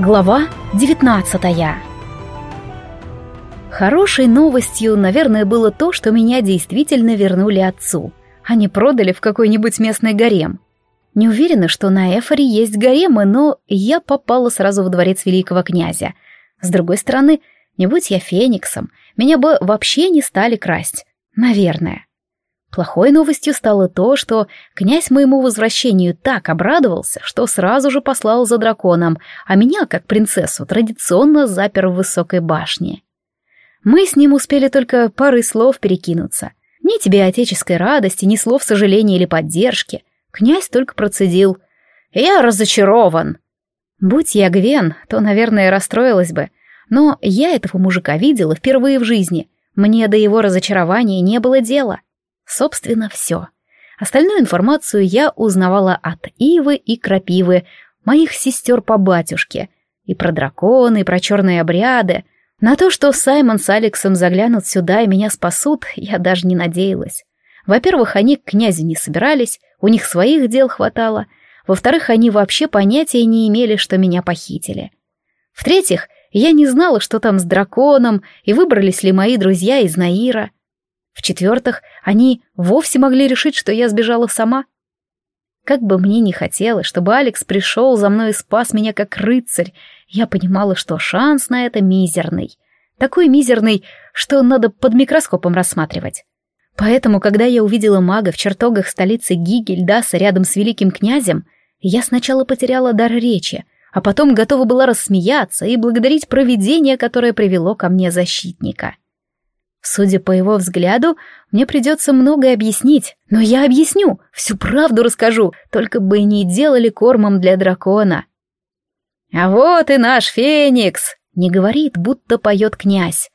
Глава 19 Хорошей новостью, наверное, было то, что меня действительно вернули отцу, а не продали в какой-нибудь местный гарем. Не уверена, что на Эфоре есть гаремы, но я попала сразу в дворец великого князя. С другой стороны, не будь я фениксом, меня бы вообще не стали красть. Наверное. Плохой новостью стало то, что князь моему возвращению так обрадовался, что сразу же послал за драконом, а меня, как принцессу, традиционно запер в высокой башне. Мы с ним успели только парой слов перекинуться. Ни тебе отеческой радости, ни слов сожаления или поддержки. Князь только процедил. «Я разочарован!» Будь я Гвен, то, наверное, расстроилась бы. Но я этого мужика видела впервые в жизни. Мне до его разочарования не было дела. Собственно, все. Остальную информацию я узнавала от Ивы и Крапивы, моих сестер по батюшке, и про драконы, и про черные обряды. На то, что Саймон с Алексом заглянут сюда и меня спасут, я даже не надеялась. Во-первых, они к князю не собирались, у них своих дел хватало. Во-вторых, они вообще понятия не имели, что меня похитили. В-третьих, я не знала, что там с драконом, и выбрались ли мои друзья из Наира. В-четвертых, они вовсе могли решить, что я сбежала сама. Как бы мне ни хотелось, чтобы Алекс пришел за мной и спас меня как рыцарь, я понимала, что шанс на это мизерный. Такой мизерный, что надо под микроскопом рассматривать. Поэтому, когда я увидела мага в чертогах столицы Гигельдаса рядом с великим князем, я сначала потеряла дар речи, а потом готова была рассмеяться и благодарить провидение, которое привело ко мне защитника. Судя по его взгляду, мне придется многое объяснить, но я объясню, всю правду расскажу, только бы не делали кормом для дракона. А вот и наш Феникс, не говорит, будто поет князь.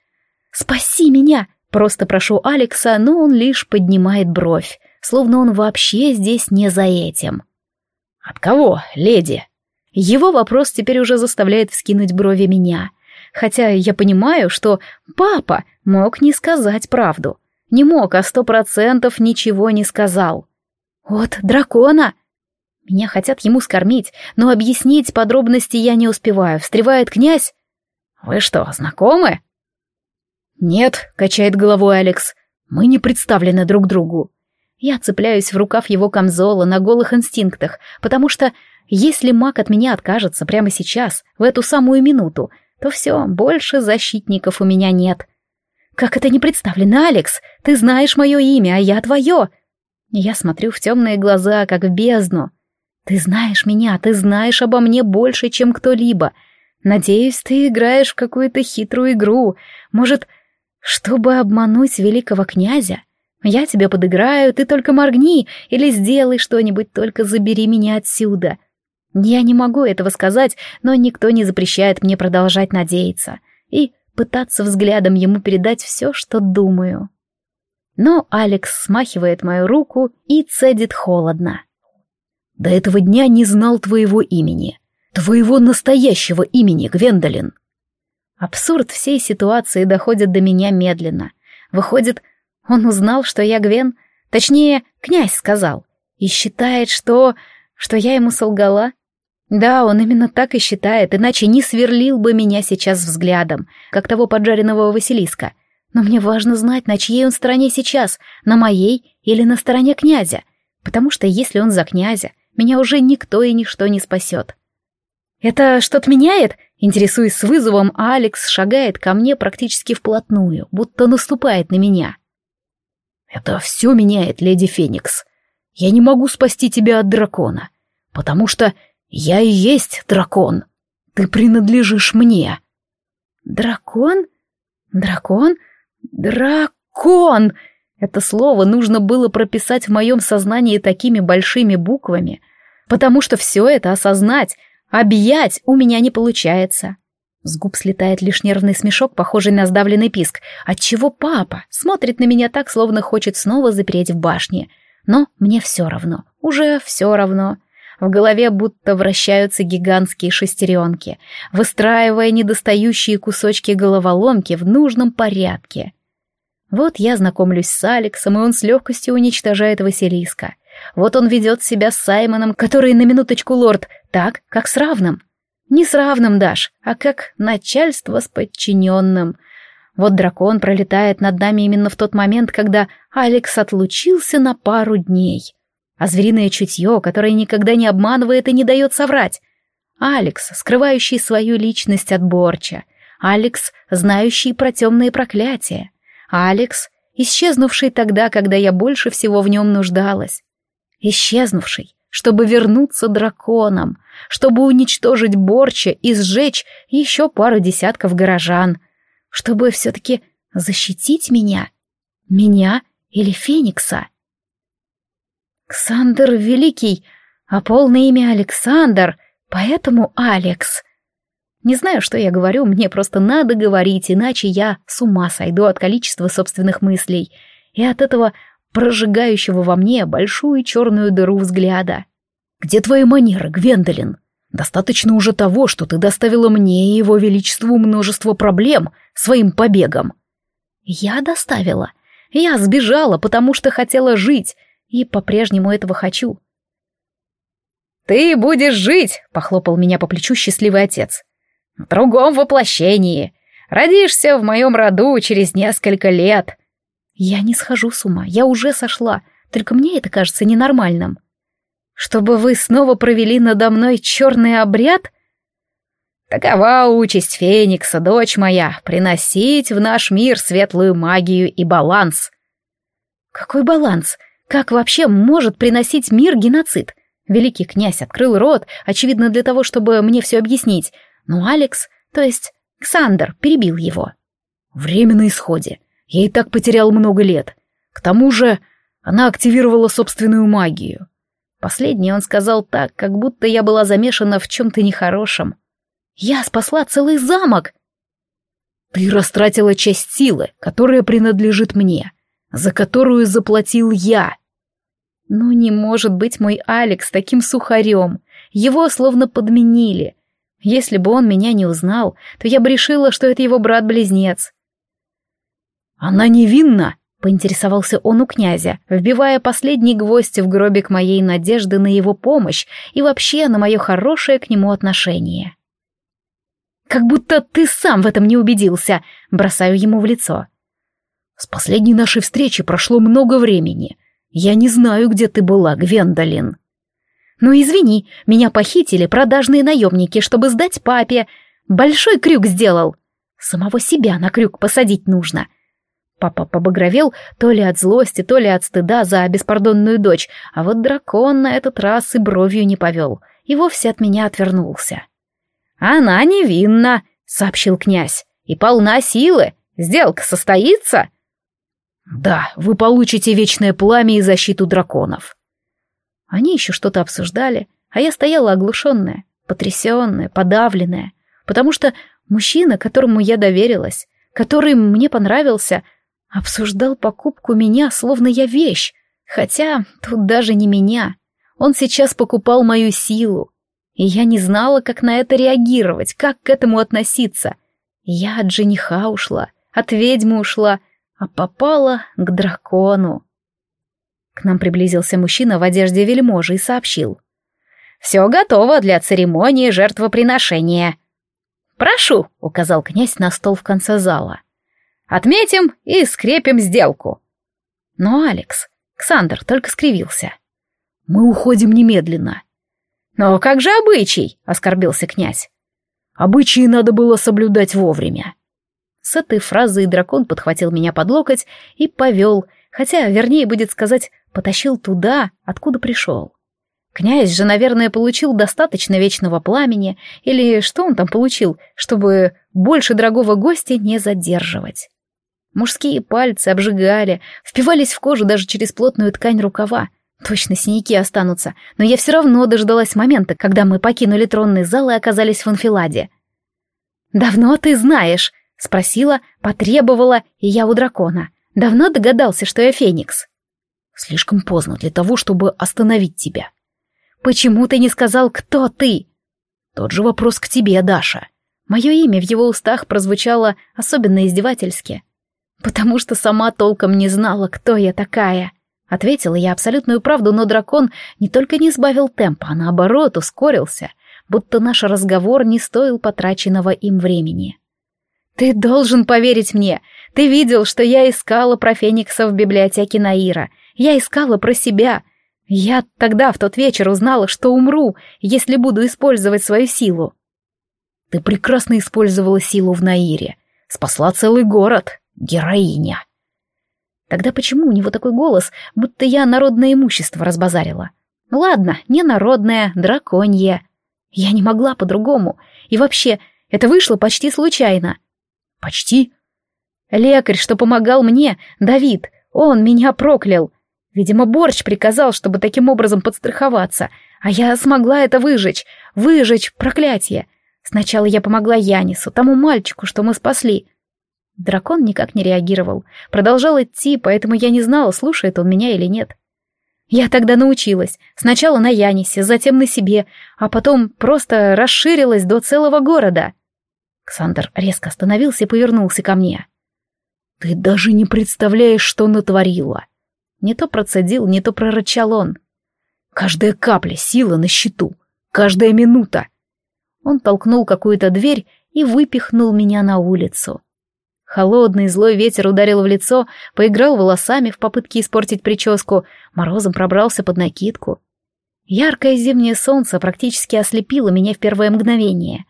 Спаси меня, просто прошу Алекса, но он лишь поднимает бровь, словно он вообще здесь не за этим. От кого, леди? Его вопрос теперь уже заставляет вскинуть брови меня — хотя я понимаю, что папа мог не сказать правду. Не мог, а сто процентов ничего не сказал. «От дракона!» Меня хотят ему скормить, но объяснить подробности я не успеваю. Встревает князь. «Вы что, знакомы?» «Нет», — качает головой Алекс, — «мы не представлены друг другу». Я цепляюсь в рукав его камзола на голых инстинктах, потому что если маг от меня откажется прямо сейчас, в эту самую минуту, то все, больше защитников у меня нет. Как это не представлено, Алекс? Ты знаешь мое имя, а я твое. Я смотрю в темные глаза, как в бездну. Ты знаешь меня, ты знаешь обо мне больше, чем кто-либо. Надеюсь, ты играешь в какую-то хитрую игру. Может, чтобы обмануть великого князя? Я тебе подыграю, ты только моргни или сделай что-нибудь, только забери меня отсюда. Я не могу этого сказать, но никто не запрещает мне продолжать надеяться и пытаться взглядом ему передать все, что думаю. Но Алекс смахивает мою руку и цедит холодно. «До этого дня не знал твоего имени. Твоего настоящего имени, Гвендолин». Абсурд всей ситуации доходит до меня медленно. Выходит, он узнал, что я Гвен, точнее, князь сказал, и считает, что... что я ему солгала. Да, он именно так и считает, иначе не сверлил бы меня сейчас взглядом, как того поджаренного Василиска. Но мне важно знать, на чьей он стороне сейчас, на моей или на стороне князя, потому что если он за князя, меня уже никто и ничто не спасет. «Это что-то меняет?» Интересуясь с вызовом, Алекс шагает ко мне практически вплотную, будто наступает на меня. «Это все меняет, леди Феникс. Я не могу спасти тебя от дракона, потому что я и есть дракон. Ты принадлежишь мне. Дракон? Дракон? Дракон! Это слово нужно было прописать в моем сознании такими большими буквами, потому что все это осознать, объять у меня не получается. С губ слетает лишь нервный смешок, похожий на сдавленный писк. Отчего папа смотрит на меня так, словно хочет снова запереть в башне. Но мне все равно, уже все равно. В голове будто вращаются гигантские шестеренки, выстраивая недостающие кусочки головоломки в нужном порядке. Вот я знакомлюсь с Алексом, и он с легкостью уничтожает Василиска. Вот он ведет себя с Саймоном, который на минуточку лорд, так, как с равным. Не с равным, Даш, а как начальство с подчиненным. Вот дракон пролетает над нами именно в тот момент, когда Алекс отлучился на пару дней. А звериное чутье, которое никогда не обманывает и не дает соврать. Алекс, скрывающий свою личность от Борча. Алекс, знающий про темные проклятия. Алекс, исчезнувший тогда, когда я больше всего в нем нуждалась. Исчезнувший, чтобы вернуться драконом, чтобы уничтожить Борча и сжечь еще пару десятков горожан, чтобы все-таки защитить меня, меня или Феникса. Ксандр Великий, а полное имя Александр, поэтому Алекс. Не знаю, что я говорю, мне просто надо говорить, иначе я с ума сойду от количества собственных мыслей и от этого прожигающего во мне большую черную дыру взгляда. «Где твои манеры, Гвендолин? Достаточно уже того, что ты доставила мне и его величеству множество проблем своим побегом». «Я доставила. Я сбежала, потому что хотела жить, и по-прежнему этого хочу». «Ты будешь жить!» — похлопал меня по плечу счастливый отец. В другом воплощении. Родишься в моем роду через несколько лет. Я не схожу с ума, я уже сошла, только мне это кажется ненормальным. Чтобы вы снова провели надо мной черный обряд? Такова участь Феникса, дочь моя, приносить в наш мир светлую магию и баланс. Какой баланс? Как вообще может приносить мир геноцид? Великий князь открыл рот, очевидно для того, чтобы мне все объяснить, но Алекс, то есть Ксандр, перебил его. «Время на исходе. Я и так потерял много лет. К тому же она активировала собственную магию». Последнее он сказал так, как будто я была замешана в чем-то нехорошем. «Я спасла целый замок!» «Ты растратила часть силы, которая принадлежит мне, за которую заплатил я». «Ну не может быть мой Алекс таким сухарем. Его словно подменили. Если бы он меня не узнал, то я бы решила, что это его брат-близнец. «Она невинна?» — поинтересовался он у князя, вбивая последний гвоздь в гробик моей надежды на его помощь и вообще на мое хорошее к нему отношение. «Как будто ты сам в этом не убедился», — бросаю ему в лицо. «С последней нашей встречи прошло много времени. Я не знаю, где ты была, Гвендолин». «Ну извини, меня похитили продажные наемники, чтобы сдать папе. Большой крюк сделал. Самого себя на крюк посадить нужно». Папа побагровел то ли от злости, то ли от стыда за беспардонную дочь, а вот дракон на этот раз и бровью не повел, и вовсе от меня отвернулся. «Она невинна», — сообщил князь, — «и полна силы. Сделка состоится?» «Да, вы получите вечное пламя и защиту драконов». Они еще что-то обсуждали, а я стояла оглушенная, потрясенная, подавленная, потому что мужчина, которому я доверилась, который мне понравился, обсуждал покупку меня, словно я вещь, хотя тут даже не меня. Он сейчас покупал мою силу, и я не знала, как на это реагировать, как к этому относиться. Я от жениха ушла, от ведьмы ушла, а попала к дракону. К нам приблизился мужчина в одежде вельможи и сообщил. «Все готово для церемонии жертвоприношения». «Прошу», — указал князь на стол в конце зала. «Отметим и скрепим сделку». Но Алекс, Ксандр, только скривился. «Мы уходим немедленно». «Но как же обычай?» — оскорбился князь. «Обычаи надо было соблюдать вовремя». С этой фразой дракон подхватил меня под локоть и повел, хотя, вернее, будет сказать, потащил туда, откуда пришел. Князь же, наверное, получил достаточно вечного пламени, или что он там получил, чтобы больше дорогого гостя не задерживать. Мужские пальцы обжигали, впивались в кожу даже через плотную ткань рукава. Точно синяки останутся, но я все равно дождалась момента, когда мы покинули тронный зал и оказались в анфиладе. «Давно ты знаешь?» — спросила, потребовала, и я у дракона. «Давно догадался, что я Феникс?» Слишком поздно для того, чтобы остановить тебя. Почему ты не сказал, кто ты? Тот же вопрос к тебе, Даша. Мое имя в его устах прозвучало особенно издевательски. Потому что сама толком не знала, кто я такая. Ответила я абсолютную правду, но дракон не только не сбавил темпа, а наоборот ускорился. будто наш разговор не стоил потраченного им времени. «Ты должен поверить мне. Ты видел, что я искала про Феникса в библиотеке Наира. Я искала про себя. Я тогда, в тот вечер, узнала, что умру, если буду использовать свою силу». «Ты прекрасно использовала силу в Наире. Спасла целый город. Героиня». Тогда почему у него такой голос, будто я народное имущество разбазарила? Ладно, не народное, драконье. Я не могла по-другому. И вообще, это вышло почти случайно. Почти? Лекарь, что помогал мне, Давид, он меня проклял. Видимо, Борщ приказал, чтобы таким образом подстраховаться, а я смогла это выжечь, выжечь проклятие. Сначала я помогла Янису, тому мальчику, что мы спасли. Дракон никак не реагировал, продолжал идти, поэтому я не знала, слушает он меня или нет. Я тогда научилась, сначала на Янисе, затем на себе, а потом просто расширилась до целого города. Ксандр резко остановился и повернулся ко мне. «Ты даже не представляешь, что натворила!» Не то процедил, не то прорычал он. «Каждая капля силы на счету, каждая минута!» Он толкнул какую-то дверь и выпихнул меня на улицу. Холодный злой ветер ударил в лицо, поиграл волосами в попытке испортить прическу, морозом пробрался под накидку. Яркое зимнее солнце практически ослепило меня в первое мгновение.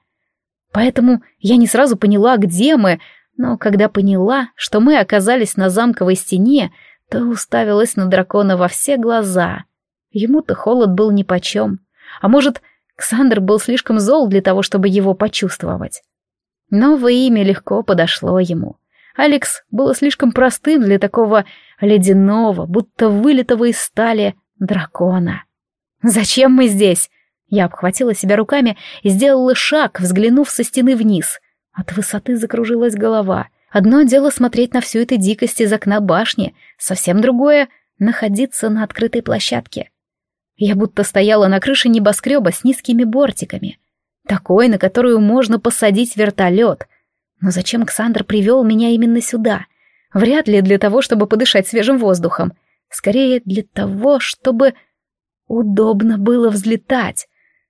Поэтому я не сразу поняла, где мы, но когда поняла, что мы оказались на замковой стене, то уставилась на дракона во все глаза. Ему-то холод был нипочем. А может, Ксандр был слишком зол для того, чтобы его почувствовать. Новое имя легко подошло ему. Алекс было слишком простым для такого ледяного, будто вылитого из стали дракона. «Зачем мы здесь?» Я обхватила себя руками и сделала шаг, взглянув со стены вниз. От высоты закружилась голова. Одно дело смотреть на всю эту дикость из окна башни, совсем другое — находиться на открытой площадке. Я будто стояла на крыше небоскреба с низкими бортиками. Такой, на которую можно посадить вертолет. Но зачем Ксандр привел меня именно сюда? Вряд ли для того, чтобы подышать свежим воздухом. Скорее для того, чтобы удобно было взлетать.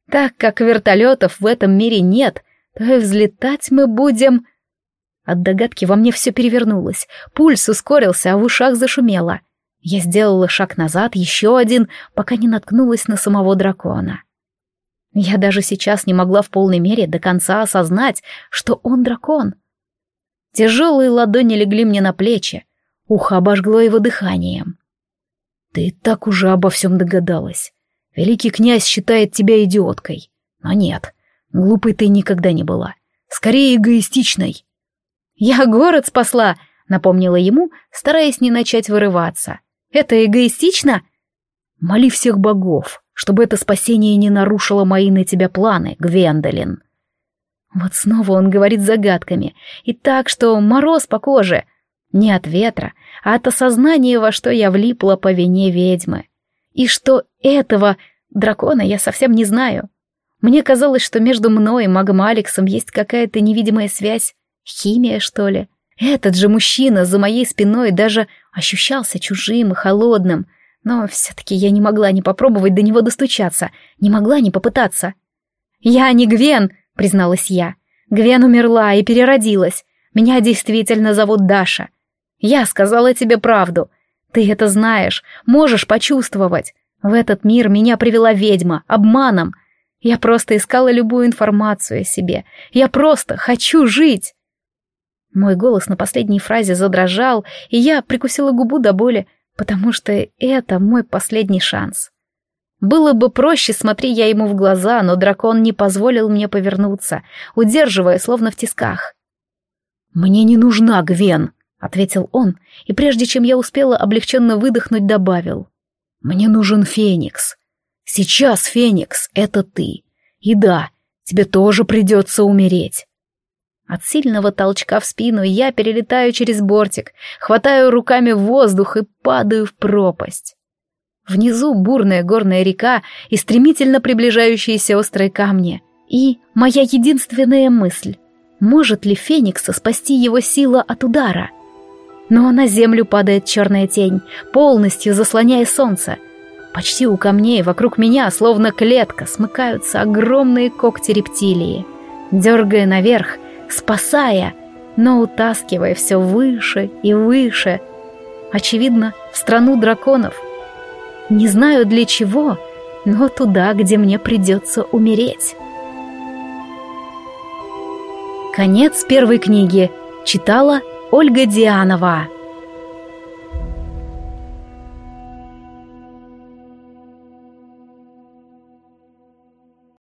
Так как вертолетов в этом мире нет, то и взлетать мы будем... От догадки во мне все перевернулось. Пульс ускорился, а в ушах зашумело. Я сделала шаг назад, еще один, пока не наткнулась на самого дракона. Я даже сейчас не могла в полной мере до конца осознать, что он дракон. Тяжелые ладони легли мне на плечи, ухо обожгло его дыханием. «Ты так уже обо всем догадалась. Великий князь считает тебя идиоткой. Но нет, глупой ты никогда не была. Скорее эгоистичной». «Я город спасла», — напомнила ему, стараясь не начать вырываться. «Это эгоистично?» «Моли всех богов, чтобы это спасение не нарушило мои на тебя планы, Гвендолин. Вот снова он говорит загадками, и так, что мороз по коже. Не от ветра, а от осознания, во что я влипла по вине ведьмы. И что этого дракона я совсем не знаю. Мне казалось, что между мной и магом Алексом есть какая-то невидимая связь, химия, что ли. Этот же мужчина за моей спиной даже ощущался чужим и холодным, но все-таки я не могла не попробовать до него достучаться, не могла не попытаться. «Я не Гвен», — призналась я. «Гвен умерла и переродилась. Меня действительно зовут Даша. Я сказала тебе правду. Ты это знаешь, можешь почувствовать. В этот мир меня привела ведьма, обманом. Я просто искала любую информацию о себе. Я просто хочу жить». Мой голос на последней фразе задрожал, и я прикусила губу до боли, потому что это мой последний шанс. Было бы проще, смотри я ему в глаза, но дракон не позволил мне повернуться, удерживая, словно в тисках. «Мне не нужна Гвен», — ответил он, и прежде чем я успела облегченно выдохнуть, добавил. «Мне нужен Феникс. Сейчас Феникс — это ты. И да, тебе тоже придется умереть. От сильного толчка в спину я перелетаю через бортик, хватаю руками воздух и падаю в пропасть. Внизу бурная горная река и стремительно приближающиеся острые камни. И моя единственная мысль — может ли Феникса спасти его сила от удара? Но на землю падает черная тень, полностью заслоняя солнце. Почти у камней вокруг меня, словно клетка, смыкаются огромные когти рептилии, дергая наверх, спасая, но утаскивая все выше и выше. Очевидно, в страну драконов. Не знаю для чего, но туда, где мне придется умереть. Конец первой книги. Читала Ольга Дианова.